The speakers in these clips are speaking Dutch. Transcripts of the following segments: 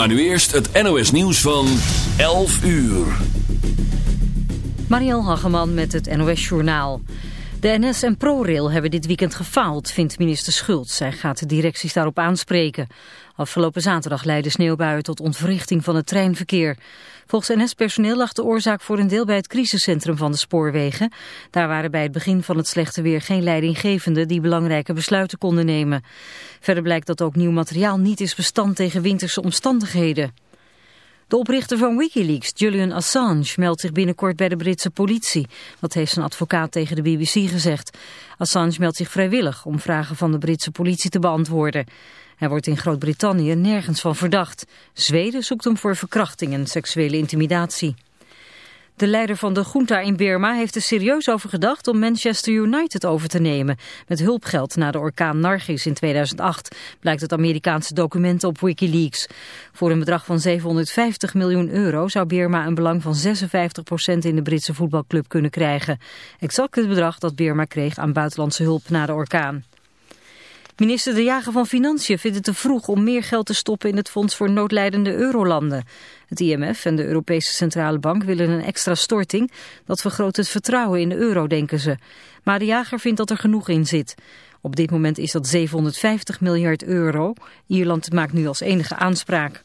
Maar nu eerst het NOS nieuws van 11 uur. Mariel Hageman met het NOS Journaal. De NS en ProRail hebben dit weekend gefaald, vindt minister Schultz. Zij gaat de directies daarop aanspreken. Afgelopen zaterdag leidde sneeuwbuien tot ontwrichting van het treinverkeer. Volgens NS-personeel lag de oorzaak voor een deel bij het crisiscentrum van de spoorwegen. Daar waren bij het begin van het slechte weer geen leidinggevenden die belangrijke besluiten konden nemen. Verder blijkt dat ook nieuw materiaal niet is bestand tegen winterse omstandigheden. De oprichter van Wikileaks, Julian Assange, meldt zich binnenkort bij de Britse politie. Dat heeft zijn advocaat tegen de BBC gezegd. Assange meldt zich vrijwillig om vragen van de Britse politie te beantwoorden. Hij wordt in Groot-Brittannië nergens van verdacht. Zweden zoekt hem voor verkrachting en seksuele intimidatie. De leider van de junta in Burma heeft er serieus over gedacht om Manchester United over te nemen. Met hulpgeld na de orkaan Nargis in 2008, blijkt het Amerikaanse document op Wikileaks. Voor een bedrag van 750 miljoen euro zou Burma een belang van 56% in de Britse voetbalclub kunnen krijgen. Exact het bedrag dat Burma kreeg aan buitenlandse hulp na de orkaan. Minister De Jager van Financiën vindt het te vroeg om meer geld te stoppen in het Fonds voor Noodlijdende Eurolanden. Het IMF en de Europese Centrale Bank willen een extra storting. Dat vergroot het vertrouwen in de euro, denken ze. Maar De Jager vindt dat er genoeg in zit. Op dit moment is dat 750 miljard euro. Ierland maakt nu als enige aanspraak.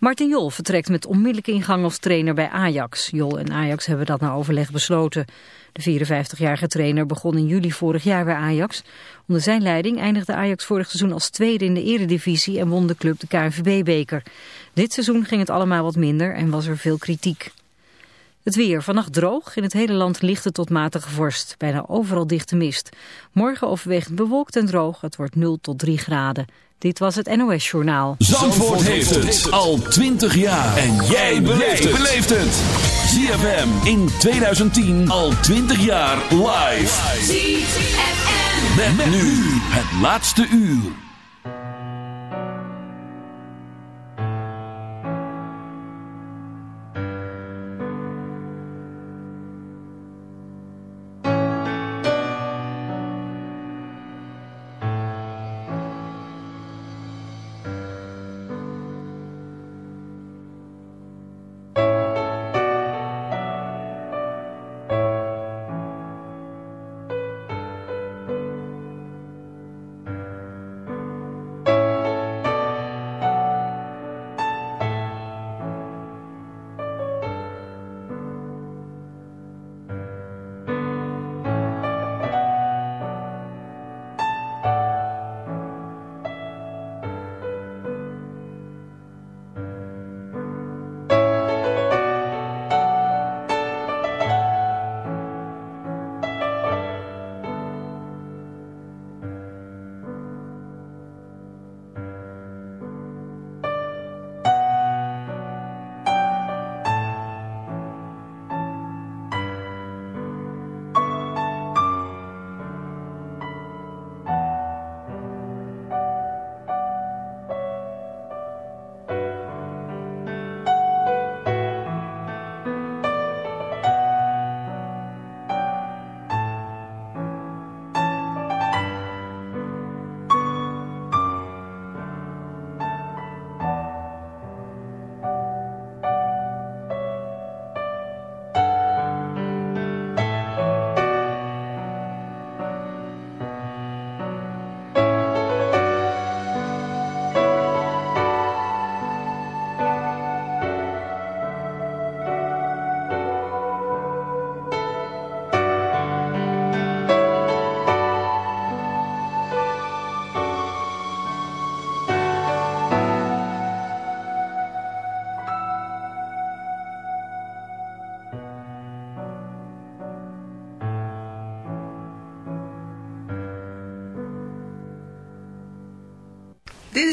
Martin Jol vertrekt met onmiddellijke ingang als trainer bij Ajax. Jol en Ajax hebben dat na overleg besloten. De 54-jarige trainer begon in juli vorig jaar bij Ajax. Onder zijn leiding eindigde Ajax vorig seizoen als tweede in de eredivisie en won de club de KNVB-beker. Dit seizoen ging het allemaal wat minder en was er veel kritiek. Het weer. Vannacht droog. In het hele land lichte tot matige vorst. Bijna overal dichte mist. Morgen overwegend bewolkt en droog. Het wordt 0 tot 3 graden. Dit was het NOS Journaal. Zandvoort, heeft het al 20 jaar. En jij beleeft het. ZFM in 2010 al 20 jaar live. ZFM. Met, nu het laatste uur.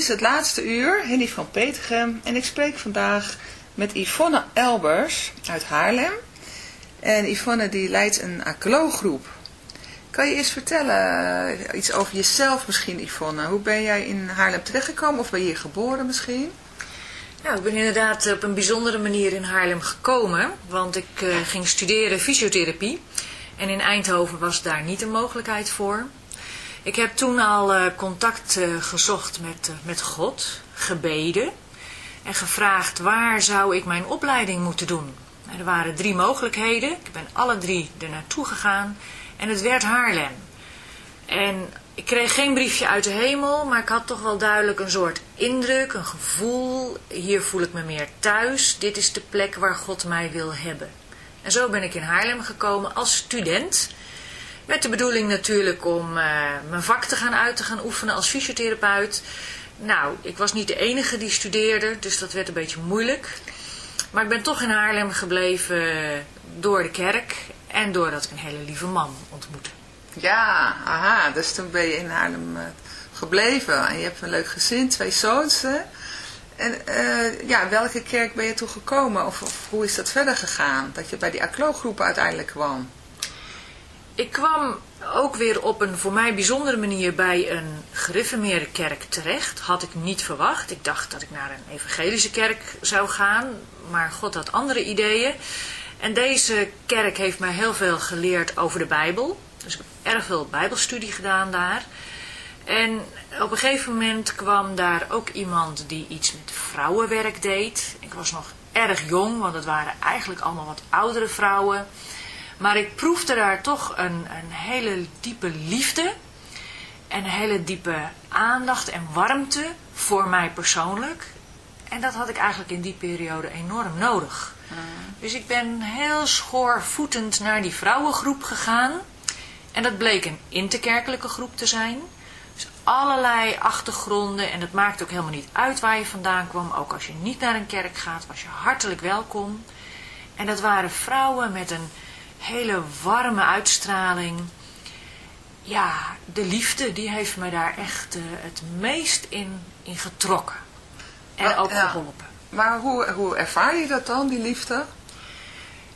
Is het laatste uur, Henny van Petergem. En ik spreek vandaag met Yvonne Elbers uit Haarlem. En Yvonne die leidt een ACLO-groep. Kan je eens vertellen eh, iets over jezelf misschien, Yvonne? Hoe ben jij in Haarlem terechtgekomen of ben je hier geboren misschien? Nou, ik ben inderdaad op een bijzondere manier in Haarlem gekomen. Want ik uh, ging studeren fysiotherapie. En in Eindhoven was daar niet een mogelijkheid voor. Ik heb toen al uh, contact uh, gezocht met, uh, met God, gebeden. en gevraagd waar zou ik mijn opleiding moeten doen. Er waren drie mogelijkheden. Ik ben alle drie er naartoe gegaan en het werd Haarlem. En ik kreeg geen briefje uit de hemel, maar ik had toch wel duidelijk een soort indruk, een gevoel. Hier voel ik me meer thuis. Dit is de plek waar God mij wil hebben. En zo ben ik in Haarlem gekomen als student. Met de bedoeling natuurlijk om uh, mijn vak te gaan uit te gaan oefenen als fysiotherapeut. Nou, ik was niet de enige die studeerde, dus dat werd een beetje moeilijk. Maar ik ben toch in Haarlem gebleven door de kerk en doordat ik een hele lieve man ontmoette. Ja, aha, dus toen ben je in Haarlem uh, gebleven en je hebt een leuk gezin, twee zoons. En uh, ja, welke kerk ben je toe gekomen of, of, hoe is dat verder gegaan? Dat je bij die ACLO-groep uiteindelijk kwam? Ik kwam ook weer op een voor mij bijzondere manier bij een gereformeerde kerk terecht. Had ik niet verwacht. Ik dacht dat ik naar een evangelische kerk zou gaan, maar God had andere ideeën. En deze kerk heeft mij heel veel geleerd over de Bijbel. Dus ik heb erg veel bijbelstudie gedaan daar. En op een gegeven moment kwam daar ook iemand die iets met vrouwenwerk deed. Ik was nog erg jong, want het waren eigenlijk allemaal wat oudere vrouwen. Maar ik proefde daar toch een, een hele diepe liefde. En een hele diepe aandacht en warmte voor mij persoonlijk. En dat had ik eigenlijk in die periode enorm nodig. Dus ik ben heel schoorvoetend naar die vrouwengroep gegaan. En dat bleek een interkerkelijke groep te zijn. Dus allerlei achtergronden. En het maakt ook helemaal niet uit waar je vandaan kwam. Ook als je niet naar een kerk gaat, was je hartelijk welkom. En dat waren vrouwen met een hele warme uitstraling. Ja, de liefde, die heeft me daar echt uh, het meest in, in getrokken. En ook ja. geholpen. Maar hoe, hoe ervaar je dat dan, die liefde?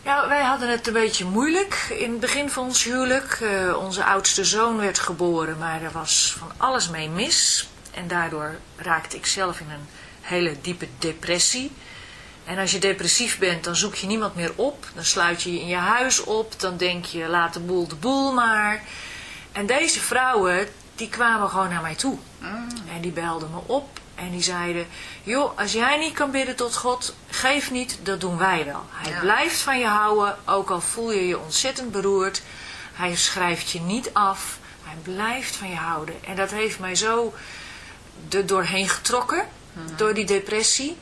Ja, wij hadden het een beetje moeilijk in het begin van ons huwelijk. Uh, onze oudste zoon werd geboren, maar er was van alles mee mis. En daardoor raakte ik zelf in een hele diepe depressie. En als je depressief bent, dan zoek je niemand meer op. Dan sluit je je in je huis op. Dan denk je, laat de boel de boel maar. En deze vrouwen, die kwamen gewoon naar mij toe. Mm. En die belden me op. En die zeiden, joh, als jij niet kan bidden tot God, geef niet, dat doen wij wel. Hij ja. blijft van je houden, ook al voel je je ontzettend beroerd. Hij schrijft je niet af. Hij blijft van je houden. En dat heeft mij zo er doorheen getrokken, mm. door die depressie.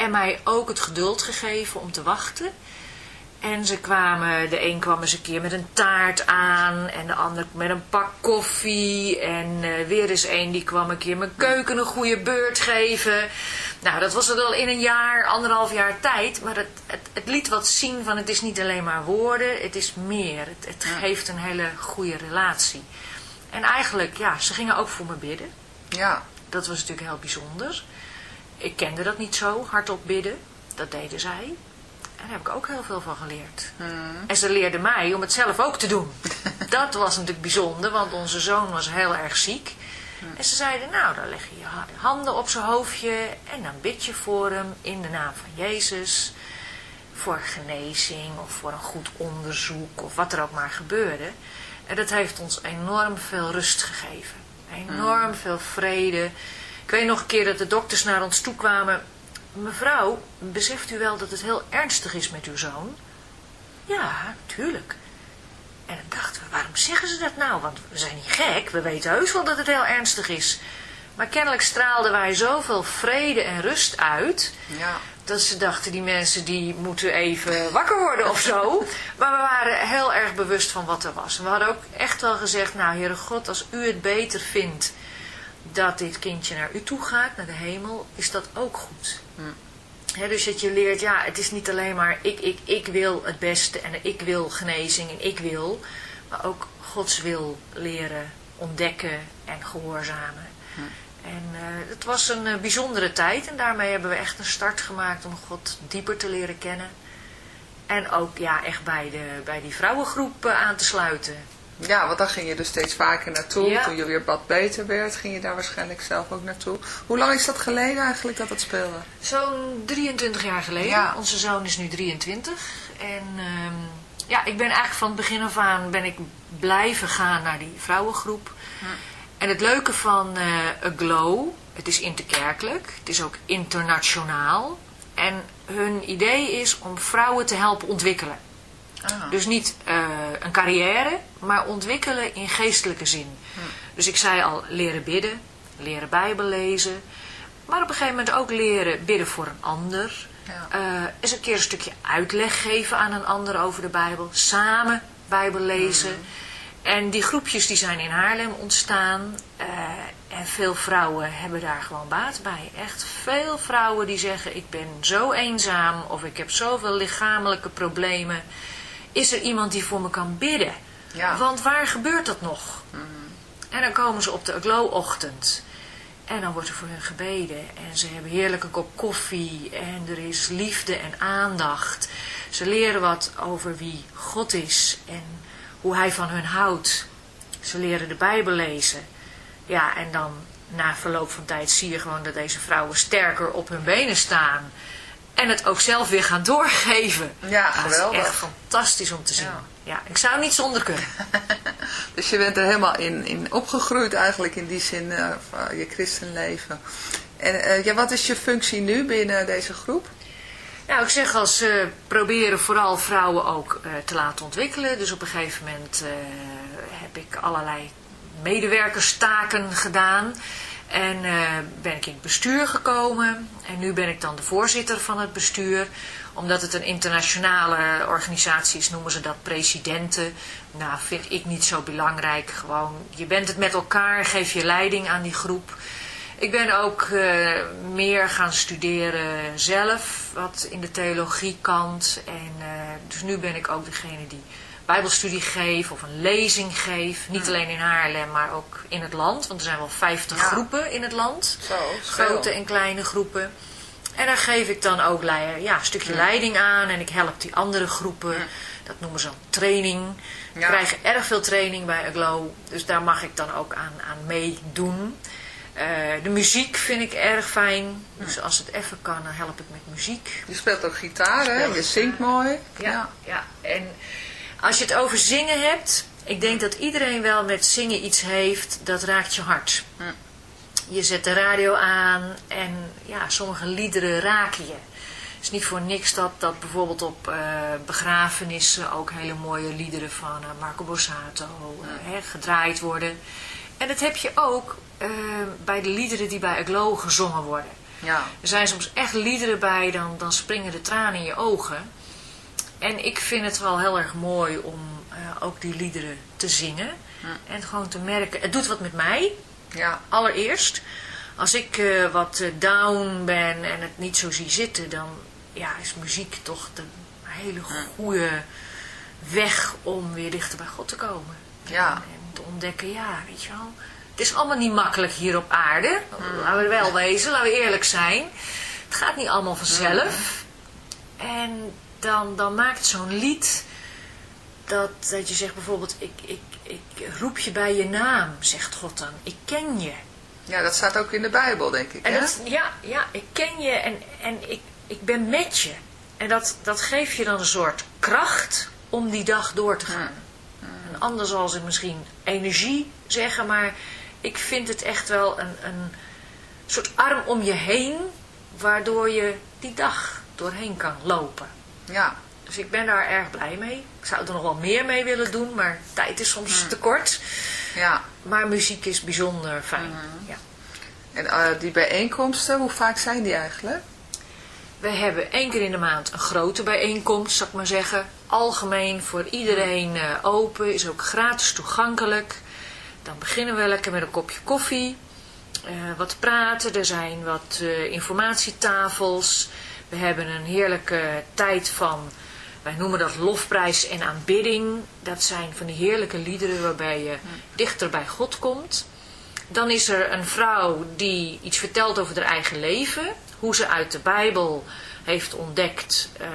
En mij ook het geduld gegeven om te wachten. En ze kwamen, de een kwam eens een keer met een taart aan. En de ander met een pak koffie. En uh, weer eens een die kwam een keer mijn keuken een goede beurt geven. Nou, dat was het al in een jaar, anderhalf jaar tijd. Maar het, het, het liet wat zien van het is niet alleen maar woorden. Het is meer. Het, het geeft een hele goede relatie. En eigenlijk, ja, ze gingen ook voor me bidden. Ja. Dat was natuurlijk heel bijzonder. Ik kende dat niet zo, hardop bidden. Dat deden zij. En daar heb ik ook heel veel van geleerd. Hmm. En ze leerden mij om het zelf ook te doen. dat was natuurlijk bijzonder, want onze zoon was heel erg ziek. Hmm. En ze zeiden, nou, dan leg je je handen op zijn hoofdje en dan bid je voor hem in de naam van Jezus. Voor genezing of voor een goed onderzoek of wat er ook maar gebeurde. En dat heeft ons enorm veel rust gegeven. Enorm hmm. veel vrede. Ik weet nog een keer dat de dokters naar ons toe kwamen Mevrouw, beseft u wel dat het heel ernstig is met uw zoon? Ja, tuurlijk. En dan dachten we, waarom zeggen ze dat nou? Want we zijn niet gek, we weten heus wel dat het heel ernstig is. Maar kennelijk straalden wij zoveel vrede en rust uit... Ja. dat ze dachten, die mensen die moeten even wakker worden of zo. maar we waren heel erg bewust van wat er was. En we hadden ook echt wel gezegd, nou Heere God, als u het beter vindt dat dit kindje naar u toe gaat, naar de hemel, is dat ook goed. Hm. dus dat je leert, ja, het is niet alleen maar ik, ik, ik wil het beste en ik wil genezing en ik wil, maar ook Gods wil leren ontdekken en gehoorzamen. Hm. En uh, het was een uh, bijzondere tijd en daarmee hebben we echt een start gemaakt om God dieper te leren kennen. En ook ja, echt bij, de, bij die vrouwengroep uh, aan te sluiten. Ja, want dan ging je dus steeds vaker naartoe. Ja. Toen je weer wat beter werd, ging je daar waarschijnlijk zelf ook naartoe. Hoe lang is dat geleden eigenlijk dat dat speelde? Zo'n 23 jaar geleden. Ja. Onze zoon is nu 23. En um, ja, ik ben eigenlijk van het begin af aan ben ik blijven gaan naar die vrouwengroep. Hm. En het leuke van uh, Aglow, het is interkerkelijk, het is ook internationaal. En hun idee is om vrouwen te helpen ontwikkelen. Ah. Dus niet uh, een carrière, maar ontwikkelen in geestelijke zin. Hm. Dus ik zei al, leren bidden, leren bijbel lezen. Maar op een gegeven moment ook leren bidden voor een ander. Ja. Uh, eens een keer een stukje uitleg geven aan een ander over de bijbel. Samen bijbel lezen. Hm. En die groepjes die zijn in Haarlem ontstaan. Uh, en veel vrouwen hebben daar gewoon baat bij. Echt veel vrouwen die zeggen, ik ben zo eenzaam of ik heb zoveel lichamelijke problemen. Is er iemand die voor me kan bidden? Ja. Want waar gebeurt dat nog? Mm. En dan komen ze op de glow-ochtend. En dan wordt er voor hun gebeden. En ze hebben heerlijke kop koffie. En er is liefde en aandacht. Ze leren wat over wie God is. En hoe hij van hun houdt. Ze leren de Bijbel lezen. Ja, en dan na verloop van tijd zie je gewoon dat deze vrouwen sterker op hun benen staan. En het ook zelf weer gaan doorgeven. Ja, geweldig. Dat is echt fantastisch om te zien. Ja, ik zou niet zonder kunnen. dus je bent er helemaal in, in opgegroeid eigenlijk in die zin uh, van je christenleven. En uh, ja, wat is je functie nu binnen deze groep? Nou, ik zeg als uh, proberen vooral vrouwen ook te laten ontwikkelen. Dus op een gegeven moment heb ik allerlei medewerkerstaken gedaan. En uh, ben ik in het bestuur gekomen. En nu ben ik dan de voorzitter van het bestuur. Omdat het een internationale organisatie is, noemen ze dat presidenten. Nou, vind ik niet zo belangrijk. Gewoon, je bent het met elkaar, geef je leiding aan die groep. Ik ben ook uh, meer gaan studeren zelf, wat in de theologiekant. En uh, dus nu ben ik ook degene die bijbelstudie geef of een lezing geef. Niet alleen in Haarlem, maar ook in het land. Want er zijn wel 50 groepen in het land. Zo, grote en kleine groepen. En daar geef ik dan ook ja, een stukje leiding aan. En ik help die andere groepen. Dat noemen ze dan training. We krijgen erg veel training bij Aglow. Dus daar mag ik dan ook aan, aan meedoen. Uh, de muziek vind ik erg fijn. Dus als het even kan, dan help ik met muziek. Je speelt ook gitaar, hè? Je zingt mooi. Ja, ja. ja. En als je het over zingen hebt, ik denk dat iedereen wel met zingen iets heeft, dat raakt je hart. Hm. Je zet de radio aan en ja, sommige liederen raken je. Het is niet voor niks dat, dat bijvoorbeeld op uh, begrafenissen ook hele mooie liederen van uh, Marco Borsato uh, gedraaid worden. En dat heb je ook bij de liederen die bij Aglow gezongen worden. Ja. Er zijn soms echt liederen bij, dan, dan springen de tranen in je ogen. En ik vind het wel heel erg mooi om uh, ook die liederen te zingen. En gewoon te merken, het doet wat met mij. Ja. Allereerst. Als ik uh, wat eh, down ben en het niet zo zie zitten, dan ja, is muziek toch de hele goede weg om weer dichter bij God te komen. Ja. En, te ontdekken, ja, weet je wel. Het is allemaal niet makkelijk hier op aarde. Laten we wel wezen, laten we eerlijk zijn. Het gaat niet allemaal vanzelf. En dan, dan maakt zo'n lied dat, dat je zegt bijvoorbeeld, ik, ik, ik roep je bij je naam, zegt God dan. Ik ken je. Ja, dat staat ook in de Bijbel, denk ik. En dat, ja, ja, ik ken je en, en ik, ik ben met je. En dat, dat geeft je dan een soort kracht om die dag door te gaan. En anders zal ze misschien energie zeggen, maar ik vind het echt wel een, een soort arm om je heen, waardoor je die dag doorheen kan lopen. Ja. Dus ik ben daar erg blij mee. Ik zou er nog wel meer mee willen doen, maar tijd is soms hmm. te kort. Ja. Maar muziek is bijzonder fijn. Hmm. Ja. En uh, die bijeenkomsten, hoe vaak zijn die eigenlijk? We hebben één keer in de maand een grote bijeenkomst, zou ik maar zeggen. Algemeen voor iedereen uh, open, is ook gratis toegankelijk. Dan beginnen we lekker met een kopje koffie. Uh, wat praten, er zijn wat informatietafels. We hebben een heerlijke tijd van, wij noemen dat lofprijs en aanbidding. Dat zijn van die heerlijke liederen waarbij je dichter bij God komt. Dan is er een vrouw die iets vertelt over haar eigen leven. Hoe ze uit de Bijbel heeft ontdekt uh,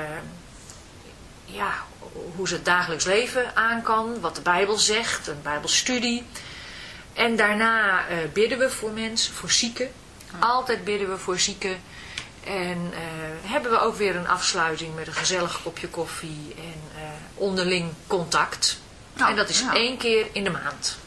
ja, hoe ze het dagelijks leven aan kan. Wat de Bijbel zegt, een Bijbelstudie. En daarna uh, bidden we voor mensen, voor zieken. Altijd bidden we voor zieken. En eh, hebben we ook weer een afsluiting met een gezellig kopje koffie en eh, onderling contact. Nou, en dat is één keer in de maand.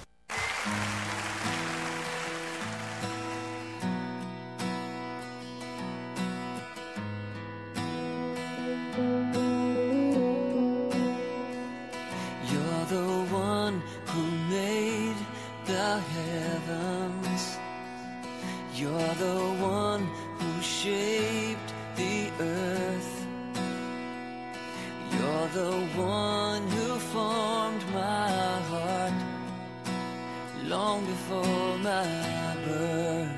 You're the one shaped the earth. You're the one who formed my heart long before my birth.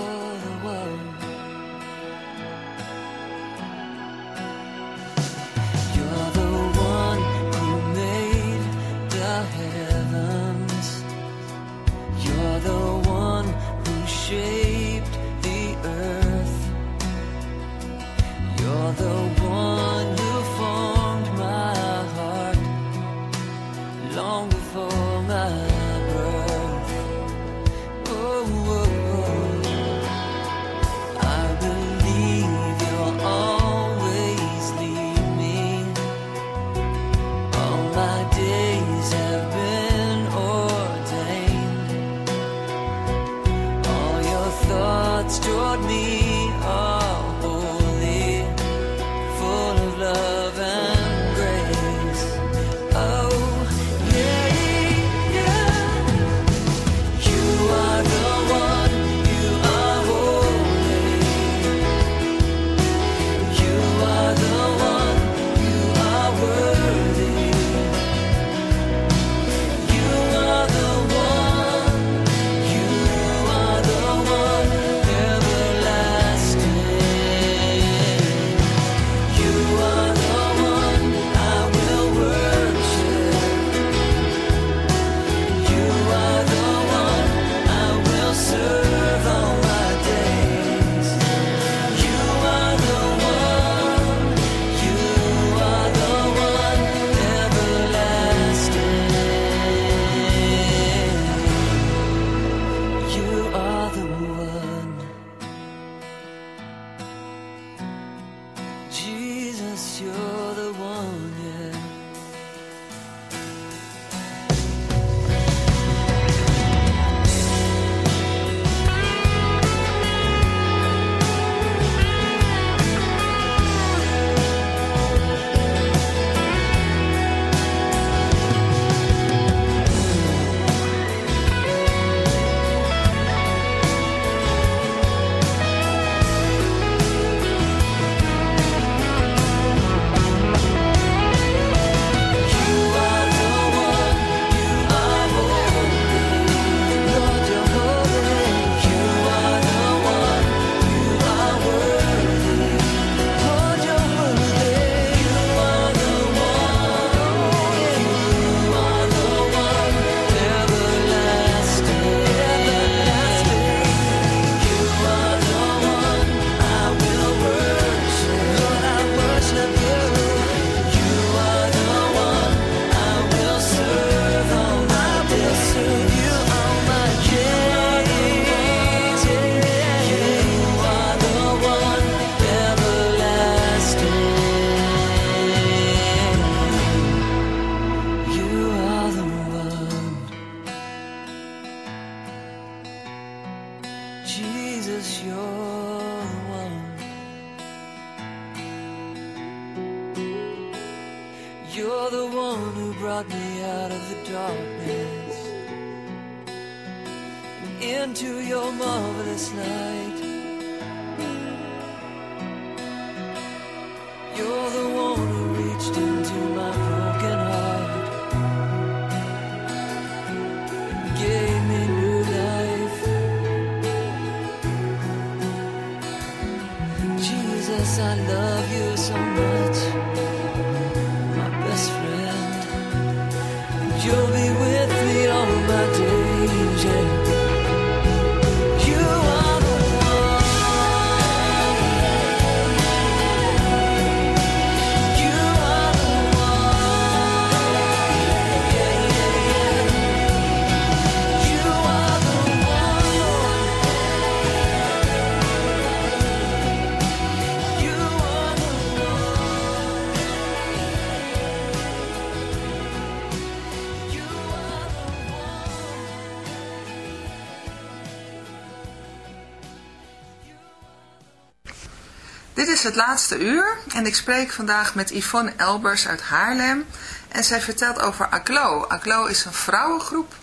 laatste uur en ik spreek vandaag met Yvonne Elbers uit Haarlem. En zij vertelt over ACLO. ACLO is een vrouwengroep.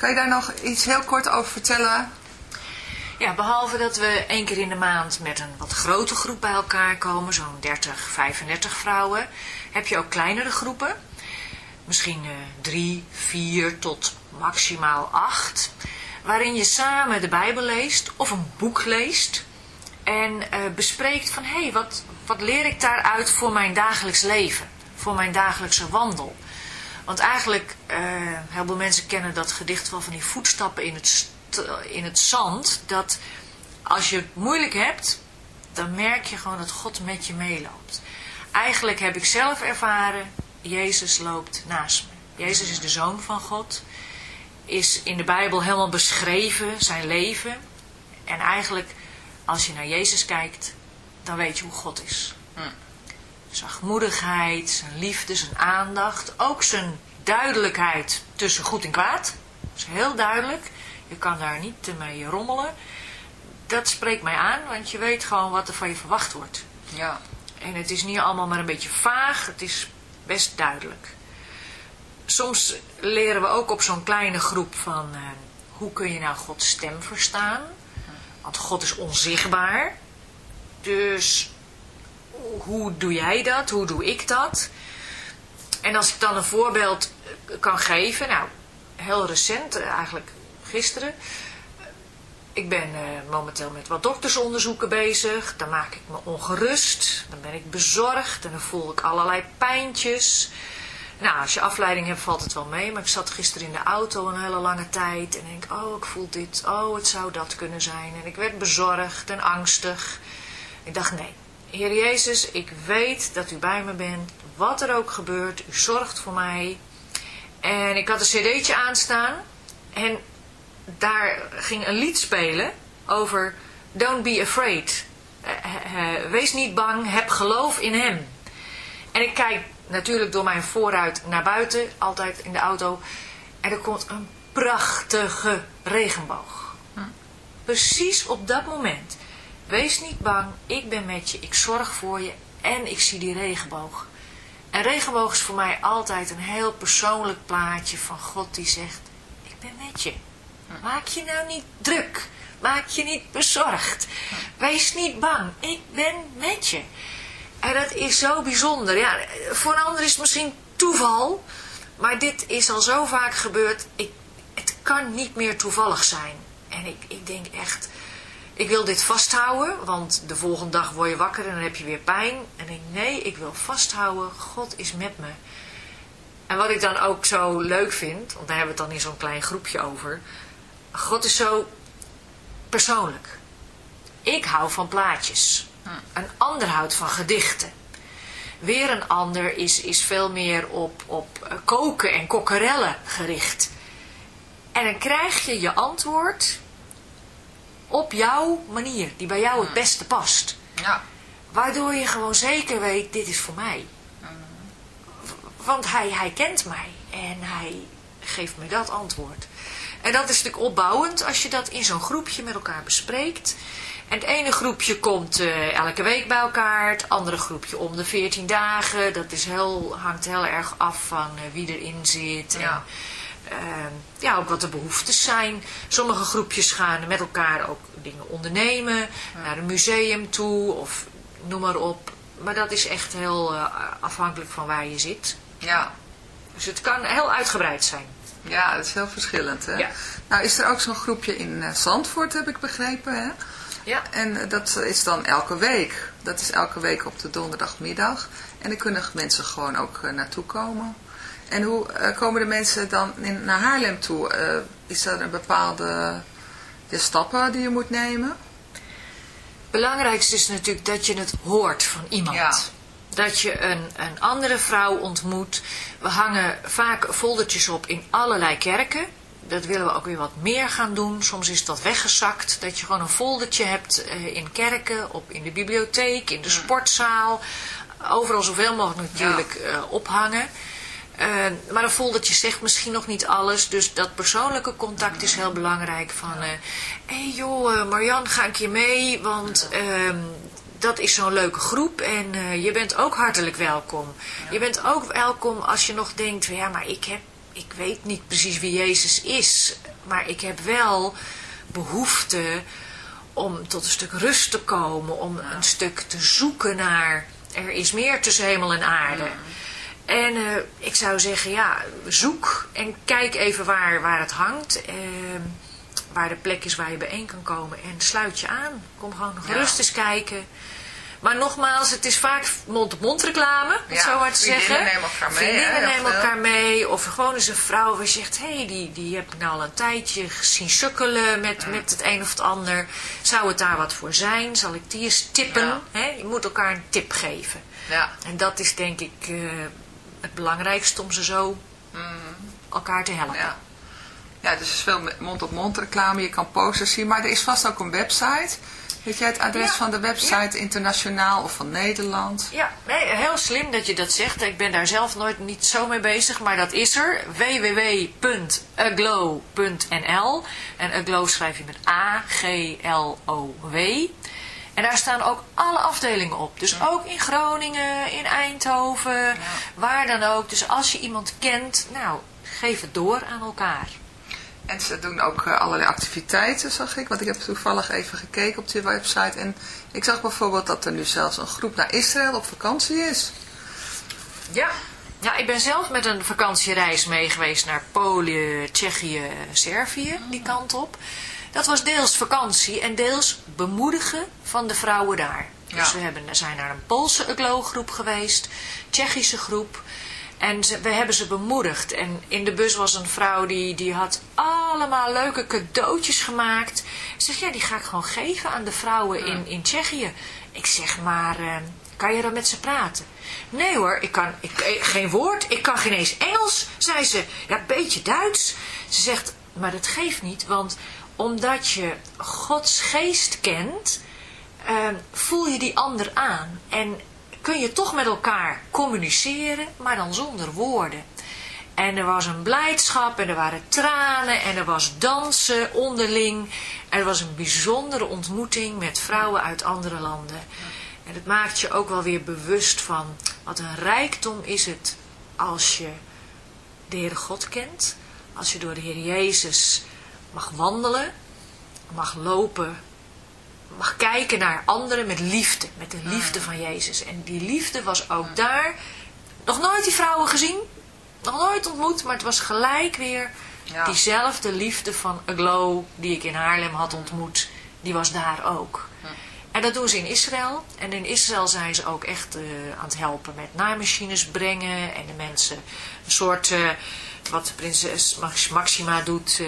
Kan je daar nog iets heel kort over vertellen? Ja, behalve dat we één keer in de maand met een wat grote groep bij elkaar komen, zo'n 30, 35 vrouwen, heb je ook kleinere groepen. Misschien eh, drie, vier tot maximaal acht. Waarin je samen de Bijbel leest of een boek leest. En eh, bespreekt van, hé, hey, wat, wat leer ik daaruit voor mijn dagelijks leven? Voor mijn dagelijkse wandel? Want eigenlijk, eh, heel veel mensen kennen dat gedicht van die voetstappen in het, in het zand. Dat als je het moeilijk hebt, dan merk je gewoon dat God met je meeloopt. Eigenlijk heb ik zelf ervaren, Jezus loopt naast me. Jezus is de Zoon van God. Is in de Bijbel helemaal beschreven, zijn leven. En eigenlijk, als je naar Jezus kijkt, dan weet je hoe God is. Zachtmoedigheid, zijn liefde, zijn aandacht. Ook zijn duidelijkheid tussen goed en kwaad. Dat is heel duidelijk. Je kan daar niet mee rommelen. Dat spreekt mij aan, want je weet gewoon wat er van je verwacht wordt. Ja. En het is niet allemaal maar een beetje vaag, het is best duidelijk. Soms leren we ook op zo'n kleine groep van eh, hoe kun je nou Gods stem verstaan. Want God is onzichtbaar. Dus hoe doe jij dat? Hoe doe ik dat? En als ik dan een voorbeeld eh, kan geven, nou, heel recent, eh, eigenlijk gisteren. Ik ben eh, momenteel met wat doktersonderzoeken bezig. Dan maak ik me ongerust. Dan ben ik bezorgd en dan voel ik allerlei pijntjes. Nou, als je afleiding hebt valt het wel mee. Maar ik zat gisteren in de auto een hele lange tijd. En denk, oh, ik voel dit. Oh, het zou dat kunnen zijn. En ik werd bezorgd en angstig. Ik dacht, nee. Heer Jezus, ik weet dat u bij me bent. Wat er ook gebeurt, u zorgt voor mij. En ik had een cd'tje aanstaan. En daar ging een lied spelen over Don't be afraid. Eh, eh, wees niet bang, heb geloof in hem. En ik kijk natuurlijk door mijn vooruit naar buiten, altijd in de auto. En er komt een prachtige regenboog. Precies op dat moment. Wees niet bang, ik ben met je, ik zorg voor je en ik zie die regenboog. En regenboog is voor mij altijd een heel persoonlijk plaatje van God die zegt, ik ben met je. Maak je nou niet druk. Maak je niet bezorgd. Wees niet bang. Ik ben met je. En dat is zo bijzonder. Ja, voor een ander is het misschien toeval. Maar dit is al zo vaak gebeurd. Ik, het kan niet meer toevallig zijn. En ik, ik denk echt... Ik wil dit vasthouden. Want de volgende dag word je wakker en dan heb je weer pijn. En ik denk, nee, ik wil vasthouden. God is met me. En wat ik dan ook zo leuk vind... Want daar hebben we het dan in zo'n klein groepje over... God is zo persoonlijk. Ik hou van plaatjes. Een ander houdt van gedichten. Weer een ander is, is veel meer op, op koken en kokkerellen gericht. En dan krijg je je antwoord op jouw manier, die bij jou het beste past. Ja. Waardoor je gewoon zeker weet, dit is voor mij. Want hij, hij kent mij en hij geeft me dat antwoord. En dat is natuurlijk opbouwend als je dat in zo'n groepje met elkaar bespreekt. En het ene groepje komt eh, elke week bij elkaar, het andere groepje om de 14 dagen. Dat is heel, hangt heel erg af van eh, wie erin zit. Ja. En, eh, ja, ook wat de behoeftes zijn. Sommige groepjes gaan met elkaar ook dingen ondernemen, naar een museum toe of noem maar op. Maar dat is echt heel eh, afhankelijk van waar je zit. Ja. Dus het kan heel uitgebreid zijn. Ja, dat is heel verschillend. Hè? Ja. Nou is er ook zo'n groepje in eh, Zandvoort, heb ik begrepen. Hè? Ja. En eh, dat is dan elke week. Dat is elke week op de donderdagmiddag. En dan kunnen mensen gewoon ook naartoe komen. En hoe eh, komen de mensen dan in, naar Haarlem toe? Eh, is er een bepaalde ja, stappen die je moet nemen? belangrijkste is natuurlijk dat je het hoort van iemand. Ja. Dat je een, een andere vrouw ontmoet. We hangen vaak foldertjes op in allerlei kerken. Dat willen we ook weer wat meer gaan doen. Soms is dat weggezakt. Dat je gewoon een foldertje hebt eh, in kerken, op, in de bibliotheek, in de sportzaal. Overal zoveel mogelijk natuurlijk ophangen. Eh, maar een foldertje zegt misschien nog niet alles. Dus dat persoonlijke contact is heel belangrijk. Van, hé hey joh, eh, Marian, ga ik je mee? Want ehm, dat is zo'n leuke groep en eh, je bent ook hartelijk welkom. Je bent ook welkom als je nog denkt, ja, maar ik, heb, ik weet niet precies wie Jezus is, maar ik heb wel behoefte om tot een stuk rust te komen, om een stuk te zoeken naar, er is meer tussen hemel en aarde. En eh, ik zou zeggen, ja, zoek en kijk even waar, waar het hangt. ehm, waar de plek is waar je bijeen kan komen. En sluit je aan. Kom gewoon nog Ja. rust eens kijken. Maar nogmaals, het is vaak mond-op-mond reclame, om het Ja, zo maar te vriendinnen zeggen. nemen elkaar mee, Vriendinnen nemen elkaar mee. Of gewoon eens een vrouw waar je zegt, hé, hey, die, die heb ik nou al een tijdje gezien sukkelen met, met het een of het ander. Zou het daar wat voor zijn? Zal ik die eens tippen? Ja. Je moet elkaar een tip geven. Ja, En dat is denk ik eh, het belangrijkste om ze zo elkaar te helpen. Ja. Ja, dus er is veel mond-op-mond reclame. Je kan posters zien. Maar er is vast ook een website. Weet jij het adres Ja. van de website internationaal of van Nederland? Ja, nee, heel slim dat je dat zegt. Ik ben daar zelf nooit niet zo mee bezig, maar dat is er. www.aglow.nl En Aglow schrijf je met A-G-L-O-W. En daar staan ook alle afdelingen op. Dus ook in Groningen, in Eindhoven, waar dan ook. Dus als je iemand kent, nou, geef het door aan elkaar. En ze doen ook eh, allerlei activiteiten, zag ik. Want ik heb toevallig even gekeken op die website. En ik zag bijvoorbeeld dat er nu zelfs een groep naar Israël op vakantie is. Ja. Ja, ik ben zelf met een vakantiereis mee geweest naar Polen, Tsjechië, Servië, die kant op. Dat was deels vakantie en deels bemoedigen van de vrouwen daar. Dus Ja. we hebben, zijn naar een Poolse Aglo-groep geweest, Tsjechische groep. En ze- we hebben ze bemoedigd. En in de bus was een vrouw die, die had allemaal leuke cadeautjes gemaakt. Ik zeg, ja, die ga ik gewoon geven aan de vrouwen in, in Tsjechië. Ik zeg, maar eh, kan je dan met ze praten? Nee hoor, ik kan ik, eh, geen woord. Ik kan geen eens Engels, zei ze. Ja, een beetje Duits. Ze zegt, maar dat geeft niet, want omdat je Gods geest kent, eh, voel je die ander aan. En kun je toch met elkaar communiceren, maar dan zonder woorden. En er was een blijdschap en er waren tranen en er was dansen onderling. En er was een bijzondere ontmoeting met vrouwen uit andere landen. En het maakt je ook wel weer bewust van wat een rijkdom is het als je de Heere God kent. Als je door de Heer Jezus mag wandelen, mag lopen, mag kijken naar anderen met liefde. Met de liefde van Jezus. En die liefde was ook daar. Nog nooit die vrouwen gezien. Nog nooit ontmoet. Maar het was gelijk weer Ja. diezelfde liefde van Aglow die ik in Haarlem had ontmoet. Die was daar ook. En dat doen ze in Israël. En in Israël zijn ze ook echt eh, aan het helpen met naaimachines brengen. En de mensen een soort, eh, wat prinses Max- Maxima doet, eh,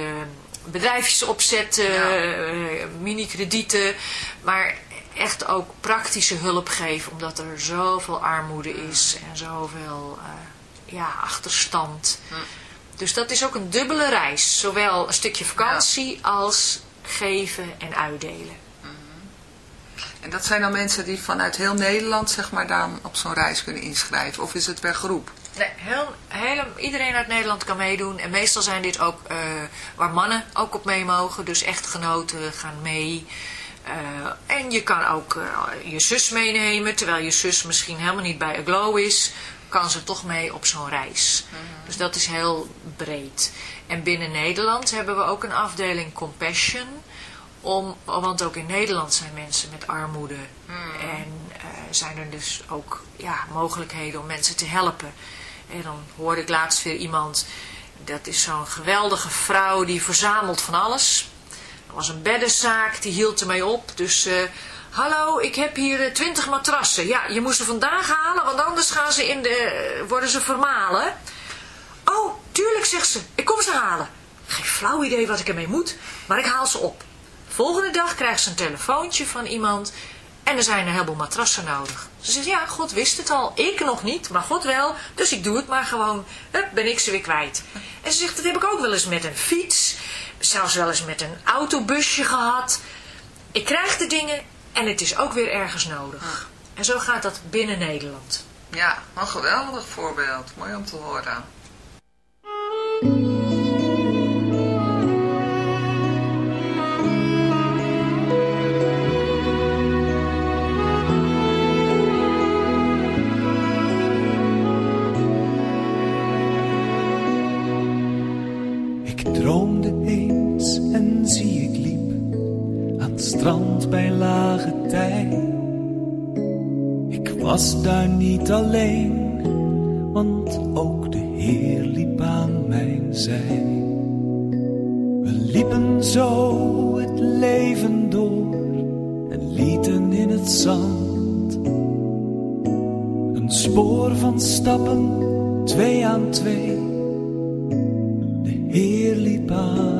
bedrijfjes opzetten, Ja. eh, mini-kredieten. Maar echt ook praktische hulp geven. Omdat er zoveel armoede is en zoveel eh, ja, achterstand. Dus dat is ook een dubbele reis. Zowel een stukje vakantie als geven en uitdelen. En dat zijn dan mensen die vanuit heel Nederland zeg maar dan op zo'n reis kunnen inschrijven. Of is het per groep? Nee, heel, hele, iedereen uit Nederland kan meedoen. En meestal zijn dit ook eh, waar mannen ook op mee mogen. Dus echtgenoten gaan mee. Eh, en je kan ook eh, je zus meenemen. Terwijl je zus misschien helemaal niet bij Aglow is. Kan ze toch mee op zo'n reis. Dus dat is heel breed. En binnen Nederland hebben we ook een afdeling Compassion. Om, want ook in Nederland zijn mensen met armoede. En eh, zijn er dus ook ja, mogelijkheden om mensen te helpen. En dan hoorde ik laatst weer iemand, dat is zo'n geweldige vrouw die verzamelt van alles. Er was een beddenzaak, die hield ermee op. Dus, eh, hallo, ik heb hier twintig matrassen. Ja, je moet ze vandaag halen, want anders gaan ze in de, eh, worden ze vermalen. Oh, tuurlijk, zegt ze. Ik kom ze halen. Geen flauw idee wat ik ermee moet, maar ik haal ze op. Volgende dag krijgt ze een telefoontje van iemand en er zijn een heleboel matrassen nodig. Ze zegt, ja, God wist het al. Ik nog niet, maar God wel. Dus ik doe het maar gewoon. Hup, ben ik ze weer kwijt. En ze zegt, dat heb ik ook wel eens met een fiets. Zelfs wel eens met een autobusje gehad. Ik krijg de dingen en het is ook weer ergens nodig. En zo gaat dat binnen Nederland. Ja, een geweldig voorbeeld. Mooi om te horen. strand bij lage tij. Ik was daar niet alleen, want ook de Heer liep aan mijn zij. We liepen zo het leven door en lieten in het zand een spoor van stappen, twee aan twee. De Heer liep aan.